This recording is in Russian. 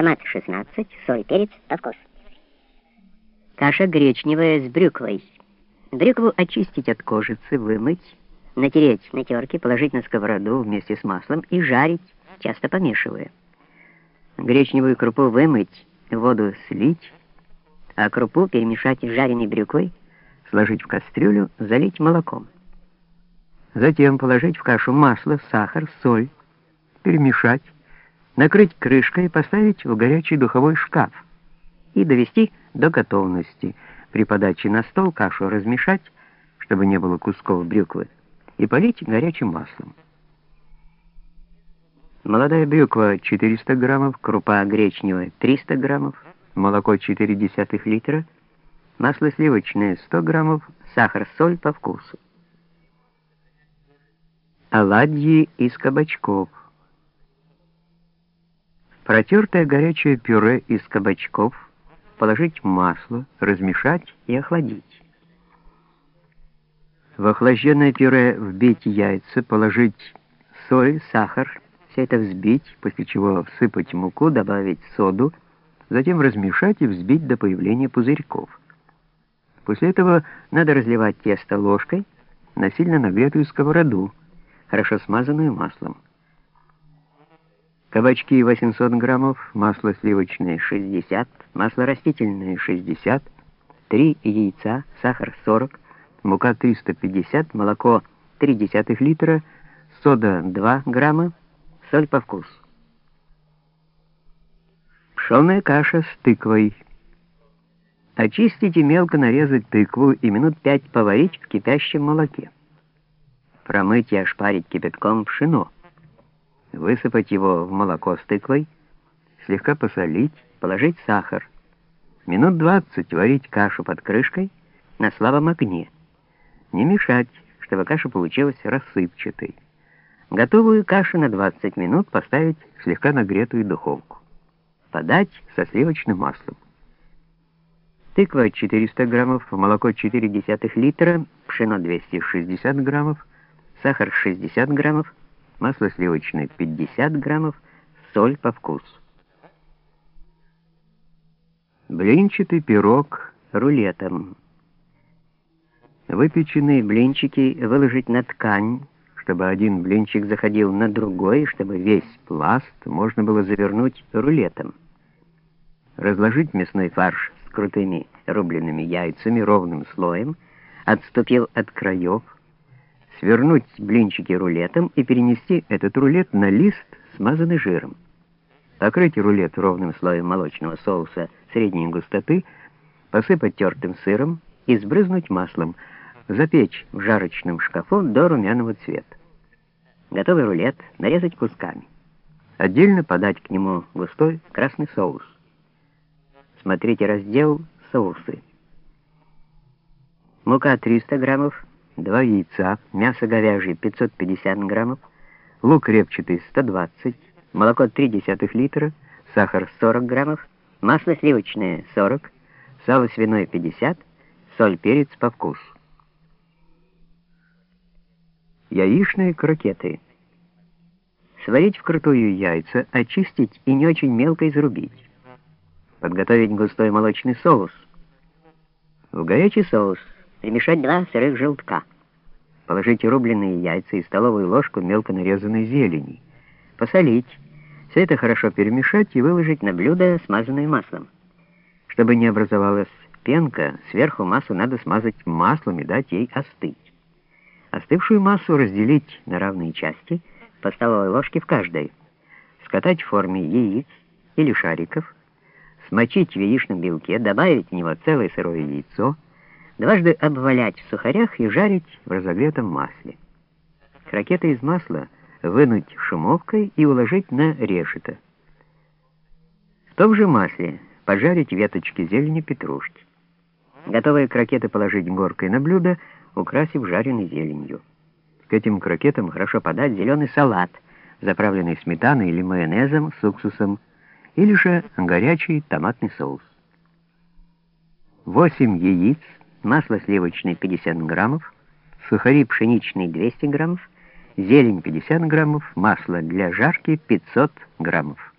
томат 16, соль, перец по вкусу. Каша гречневая с брюквой. Брюкву очистить от кожицы, вымыть, натереть на терке, положить на сковороду вместе с маслом и жарить, часто помешивая. Гречневую крупу вымыть, воду слить, а крупу перемешать с жареной брюквой, сложить в кастрюлю, залить молоком. Затем положить в кашу масло, сахар, соль, перемешать, накрыть крышкой и поставить в горячий духовой шкаф и довести до готовности. При подаче на стол кашу размешать, чтобы не было кусков брюквы, и полить горячим маслом. Молодая брюква 400 граммов, крупа гречневая 300 граммов, молоко 0,4 литра, масло сливочное 100 граммов, сахар, соль по вкусу. Оладьи из кабачков. Протертое горячее пюре из кабачков положить масло, размешать и охладить. В охлажденное пюре вбить яйца, положить соль, сахар, все это взбить, после чего всыпать муку, добавить соду, затем размешать и взбить до появления пузырьков. После этого надо разливать тесто ложкой на сильно нагретую сковороду, хорошо смазанную маслом. Кабачки 800 граммов, масло сливочное 60, масло растительное 60, 3 яйца, сахар 40, мука 350, молоко 0,3 литра, сода 2 грамма, соль по вкусу. Пшеная каша с тыквой. Очистить и мелко нарезать тыкву и минут пять поварить в кипящем молоке. Промыть и ошпарить кипятком пшено. Высыпать его в молоко с тыквой, слегка посолить, положить сахар. Минут двадцать варить кашу под крышкой на слабом огне. Не мешать, чтобы каша получилась рассыпчатой. Готовую кашу на 20 минут поставить в слегка нагретую духовку. Подать со сливочным маслом. Тыква 400 граммов, молоко 0,4 литра, пшено 260 граммов, сахар 60 граммов, масло сливочное 50 граммов, соль по вкусу. Блинчатый пирог рулетом. Выпеченные блинчики выложить на ткань, чтобы один блинчик заходил на другой, чтобы весь пласт можно было завернуть рулетом. Разложить мясной фарш с крутыми рубленными яйцами ровным слоем, отступил от краев, свернуть блинчики рулетом и перенести этот рулет на лист, смазанный жиром. Покрыть рулет ровным слоем молочного соуса средней густоты, посыпать тертым сыром и сбрызнуть маслом, запечь в жарочном шкафу до румяного цвета. Готовый рулет нарезать кусками. Отдельно подать к нему густой красный соус. Смотрите раздел «Соусы». Мука 300 граммов, 2 яйца, мясо говяжье 550 граммов, лук репчатый 120, молоко 0,3 литра, сахар 40 граммов, масло сливочное 40, сало свиное 50, соль, перец по вкусу. Яичные крокеты. Сварить вкрутую яйца, очистить и не очень мелко изрубить. Подготовить густой молочный соус. В горячий соус перемешать два сырых желтка. Положить рубленые яйца и столовую ложку мелко нарезанной зелени. Посолить. Все это хорошо перемешать и выложить на блюдо, смазанное маслом. Чтобы не образовалась пенка, сверху массу надо смазать маслом и дать ей остыть. Остывшую массу разделить на равные части, по столовой ложке в каждой, скатать в форме яиц или шариков, смочить в яичном белке, добавить в него целое сырое яйцо, дважды обвалять в сухарях и жарить в разогретом масле. Крокеты из масла вынуть шумовкой и уложить на решето. В том же масле поджарить веточки зелени петрушки. Готовые крокеты положить горкой на блюдо, украсив жареной зеленью. К этим крокетам хорошо подать зеленый салат, заправленный сметаной или майонезом с уксусом, или же горячий томатный соус. 8 яиц, масло сливочное 50 граммов, сухари пшеничные 200 граммов, зелень 50 граммов, масло для жарки 500 граммов.